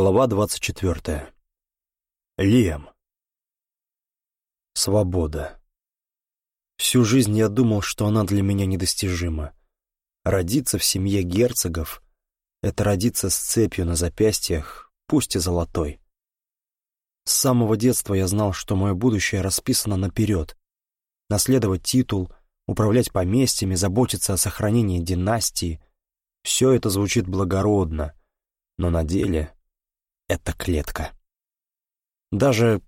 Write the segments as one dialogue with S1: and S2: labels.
S1: Глава 24. Лиам. Свобода. Всю жизнь я думал, что она для меня недостижима. Родиться в семье герцогов — это родиться с цепью на запястьях, пусть и золотой. С самого детства я знал, что мое будущее расписано наперед. Наследовать титул, управлять поместьями, заботиться о сохранении династии — все это звучит благородно, но на деле — это клетка. Даже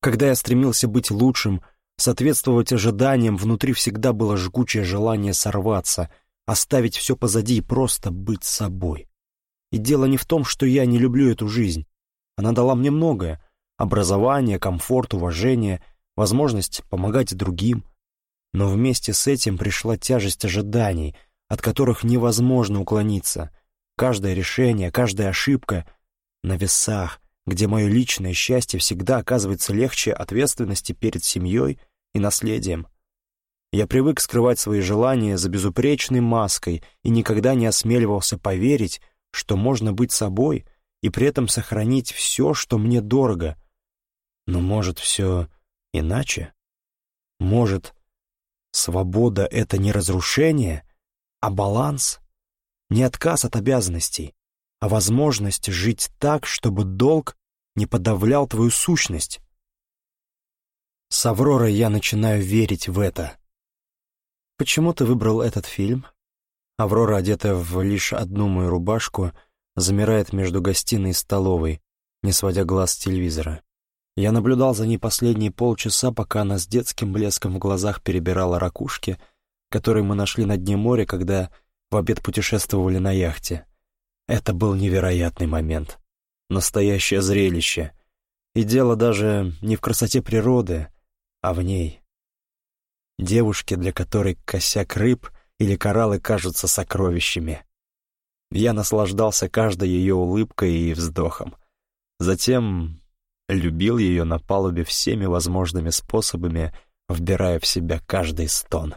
S1: когда я стремился быть лучшим, соответствовать ожиданиям, внутри всегда было жгучее желание сорваться, оставить все позади и просто быть собой. И дело не в том, что я не люблю эту жизнь. Она дала мне многое — образование, комфорт, уважение, возможность помогать другим. Но вместе с этим пришла тяжесть ожиданий, от которых невозможно уклониться. Каждое решение, каждая ошибка на весах, где мое личное счастье всегда оказывается легче ответственности перед семьей и наследием. Я привык скрывать свои желания за безупречной маской и никогда не осмеливался поверить, что можно быть собой и при этом сохранить все, что мне дорого. Но может все иначе? Может, свобода — это не разрушение, а баланс, не отказ от обязанностей, а возможность жить так, чтобы долг не подавлял твою сущность. С Авророй я начинаю верить в это. Почему ты выбрал этот фильм? Аврора, одетая в лишь одну мою рубашку, замирает между гостиной и столовой, не сводя глаз с телевизора. Я наблюдал за ней последние полчаса, пока она с детским блеском в глазах перебирала ракушки, которые мы нашли на дне моря, когда в обед путешествовали на яхте. Это был невероятный момент. Настоящее зрелище. И дело даже не в красоте природы, а в ней. Девушке, для которой косяк рыб или кораллы кажутся сокровищами. Я наслаждался каждой ее улыбкой и вздохом. Затем любил ее на палубе всеми возможными способами, вбирая в себя каждый стон.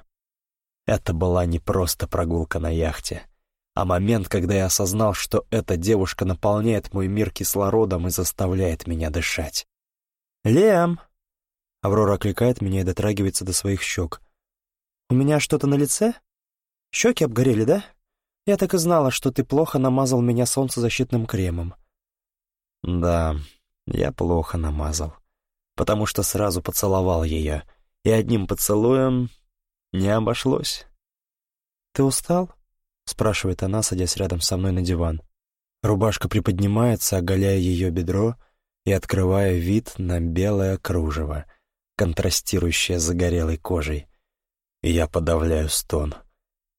S1: Это была не просто прогулка на яхте — а момент, когда я осознал, что эта девушка наполняет мой мир кислородом и заставляет меня дышать. «Лем!» Аврора окликает меня и дотрагивается до своих щек. «У меня что-то на лице? Щеки обгорели, да? Я так и знала, что ты плохо намазал меня солнцезащитным кремом». «Да, я плохо намазал, потому что сразу поцеловал ее, и одним поцелуем не обошлось». «Ты устал?» — спрашивает она, садясь рядом со мной на диван. Рубашка приподнимается, оголяя ее бедро и открывая вид на белое кружево, контрастирующее с загорелой кожей. И я подавляю стон.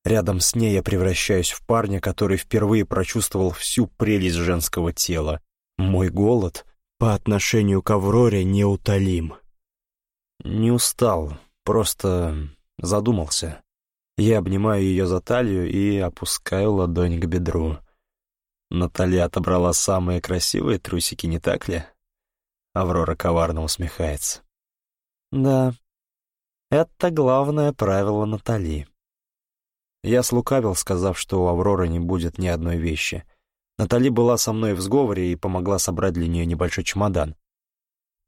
S1: Рядом с ней я превращаюсь в парня, который впервые прочувствовал всю прелесть женского тела. Мой голод по отношению к Авроре неутолим. Не устал, просто задумался. Я обнимаю ее за талию и опускаю ладонь к бедру. Наталья отобрала самые красивые трусики, не так ли? Аврора коварно усмехается. Да, это главное правило Натали. Я слукавил, сказав, что у Авроры не будет ни одной вещи. Натали была со мной в сговоре и помогла собрать для нее небольшой чемодан.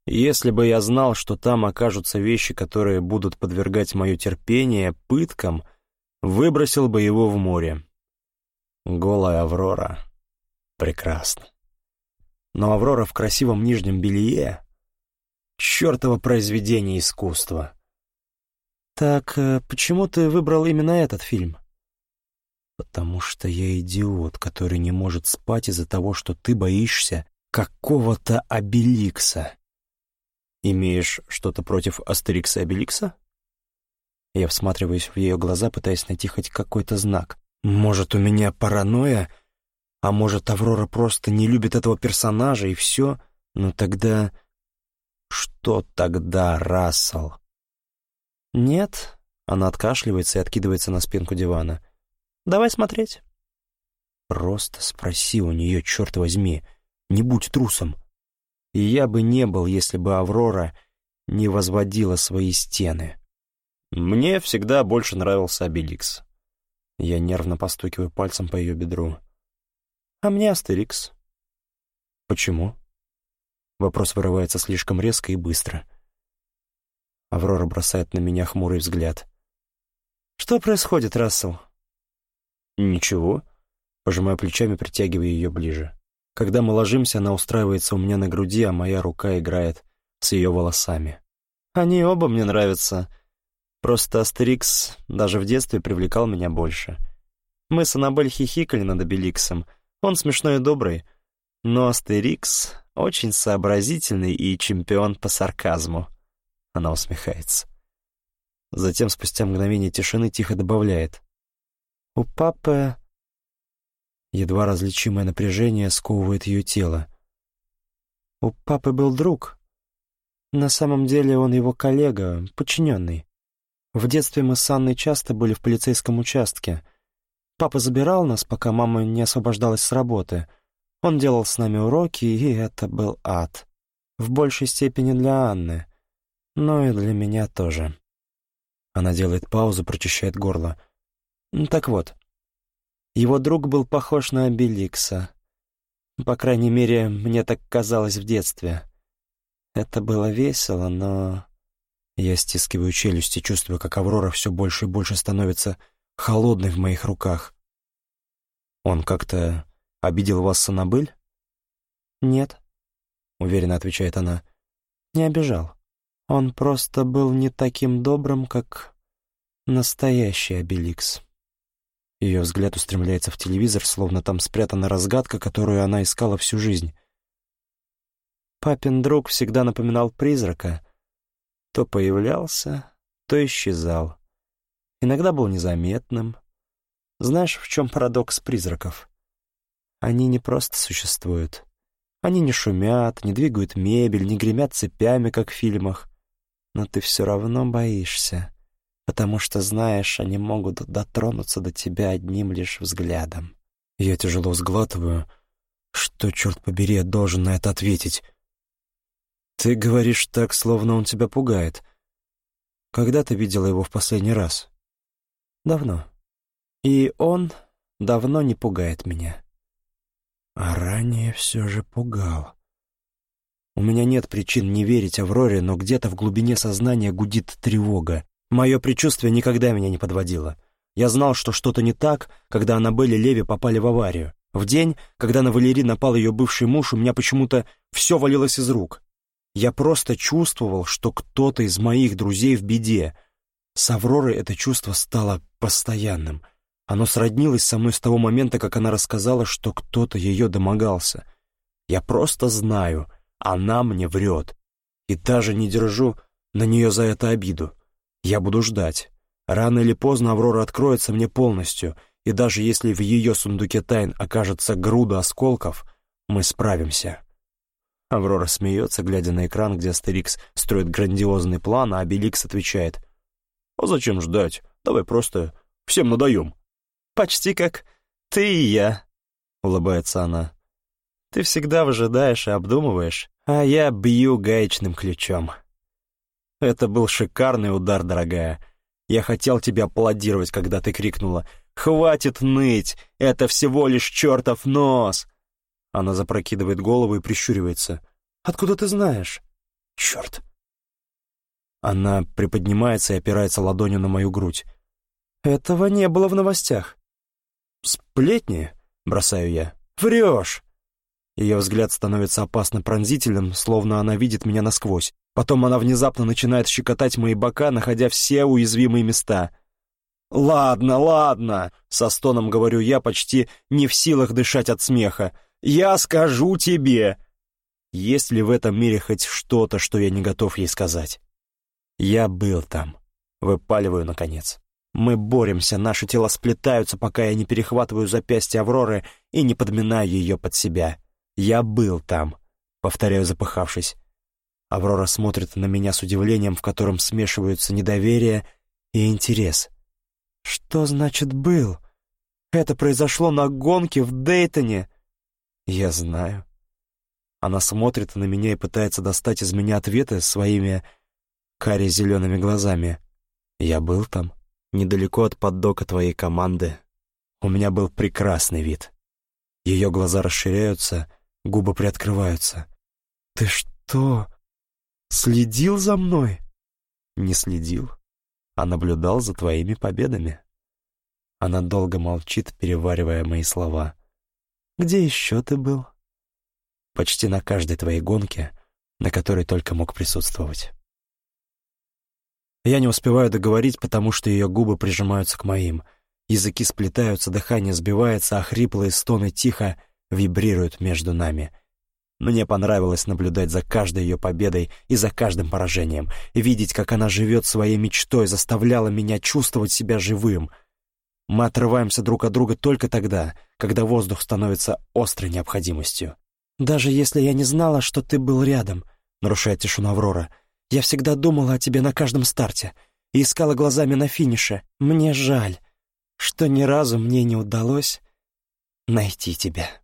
S1: Если бы я знал, что там окажутся вещи, которые будут подвергать мое терпение пыткам — выбросил бы его в море. Голая Аврора. Прекрасно. Но Аврора в красивом нижнем белье — чертово произведение искусства. «Так э, почему ты выбрал именно этот фильм?» «Потому что я идиот, который не может спать из-за того, что ты боишься какого-то Обеликса». «Имеешь что-то против Астерикса и Обеликса?» Я всматриваюсь в ее глаза, пытаясь найти хоть какой-то знак. Может, у меня паранойя? А может, Аврора просто не любит этого персонажа, и все? Ну тогда... Что тогда, Рассел? Нет. Она откашливается и откидывается на спинку дивана. Давай смотреть. Просто спроси у нее, черт возьми. Не будь трусом. И я бы не был, если бы Аврора не возводила свои стены. Мне всегда больше нравился Обеликс. Я нервно постукиваю пальцем по ее бедру. А мне Астерикс. «Почему?» Вопрос вырывается слишком резко и быстро. Аврора бросает на меня хмурый взгляд. «Что происходит, Рассел?» «Ничего». Пожимаю плечами, притягивая ее ближе. Когда мы ложимся, она устраивается у меня на груди, а моя рука играет с ее волосами. «Они оба мне нравятся. Просто Астерикс даже в детстве привлекал меня больше. Мы с Аннабель хихикали над Обеликсом. Он смешной и добрый. Но Астерикс очень сообразительный и чемпион по сарказму. Она усмехается. Затем, спустя мгновение тишины, тихо добавляет. «У папы...» Едва различимое напряжение сковывает ее тело. «У папы был друг. На самом деле он его коллега, подчиненный. В детстве мы с Анной часто были в полицейском участке. Папа забирал нас, пока мама не освобождалась с работы — он делал с нами уроки, и это был ад. В большей степени для Анны, но и для меня тоже. Она делает паузу, прочищает горло. Так вот, его друг был похож на Обеликса. По крайней мере, мне так казалось в детстве. Это было весело, но... Я стискиваю челюсти, чувствую, как Аврора все больше и больше становится холодной в моих руках. Он как-то «Обидел вас Санабель?» «Нет», — уверенно отвечает она. «Не обижал. Он просто был не таким добрым, как настоящий Обеликс». Ее взгляд устремляется в телевизор, словно там спрятана разгадка, которую она искала всю жизнь. Папин друг всегда напоминал призрака. То появлялся, то исчезал. Иногда был незаметным. Знаешь, в чем парадокс призраков? Они не просто существуют. Они не шумят, не двигают мебель, не гремят цепями, как в фильмах. Но ты все равно боишься, потому что знаешь, они могут дотронуться до тебя одним лишь взглядом. Я тяжело сглатываю. Что, черт побери, я должен на это ответить? Ты говоришь так, словно он тебя пугает. Когда ты видела его в последний раз? Давно. И он давно не пугает меня. А ранее все же пугал. У меня нет причин не верить Авроре, но где-то в глубине сознания гудит тревога. Мое предчувствие никогда меня не подводило. Я знал, что что-то не так, когда Аннабель и Леви попали в аварию. В день, когда на Валерий напал ее бывший муж, у меня почему-то все валилось из рук. Я просто чувствовал, что кто-то из моих друзей в беде. С Авророй это чувство стало постоянным. Оно сроднилось со мной с того момента, как она рассказала, что кто-то ее домогался. Я просто знаю, она мне врет. И даже не держу на нее за это обиду. Я буду ждать. Рано или поздно Аврора откроется мне полностью, и даже если в ее сундуке тайн окажется груда осколков, мы справимся. Аврора смеется, глядя на экран, где Астерикс строит грандиозный план, а Обеликс отвечает. «А зачем ждать? Давай просто всем надаем». Почти как ты и я», — улыбается она. «Ты всегда выжидаешь и обдумываешь, а я бью гаечным ключом». Это был шикарный удар, дорогая. Я хотел тебя аплодировать, когда ты крикнула «Хватит ныть! Это всего лишь чертов нос!» Она запрокидывает голову и прищуривается. «Откуда ты знаешь?» «Черт!» Она приподнимается и опирается ладонью на мою грудь. «Этого не было в новостях». «Сплетни?» — бросаю я. «Врешь!» Ее взгляд становится опасно пронзительным, словно она видит меня насквозь. Потом она внезапно начинает щекотать мои бока, находя все уязвимые места. «Ладно, ладно!» — со стоном говорю я, почти не в силах дышать от смеха. «Я скажу тебе!» Есть ли в этом мире хоть что-то, что я не готов ей сказать? Я был там. Выпаливаю, наконец. Мы боремся, наши тела сплетаются, пока я не перехватываю запястье Авроры и не подминаю ее под себя. Я был там, повторяю, запыхавшись. Аврора смотрит на меня с удивлением, в котором смешиваются недоверие и интерес. «Что значит «был»? Это произошло на гонке в Дейтоне!» «Я знаю». Она смотрит на меня и пытается достать из меня ответы своими каре-зелеными глазами. «Я был там» недалеко от поддока твоей команды. У меня был прекрасный вид. Ее глаза расширяются, Губы приоткрываются. «Ты что, следил за мной?» «Не следил, а наблюдал за твоими победами». Она долго молчит, переваривая мои слова. «Где еще ты был?» «Почти на каждой твоей гонке, на которой только мог присутствовать». Я не успеваю договорить, потому что ее губы прижимаются к моим. Языки сплетаются, дыхание сбивается, а хриплые стоны тихо вибрируют между нами. Мне понравилось наблюдать за каждой ее победой и за каждым поражением. Видеть, как она живет своей мечтой, заставляло меня чувствовать себя живым. Мы отрываемся друг от друга только тогда, когда воздух становится острой необходимостью. «Даже если я не знала, что ты был рядом», — нарушает тишину Аврора, «я всегда думала о тебе на каждом старте и искала глазами на финише. Мне жаль, что ни разу мне не удалось найти тебя».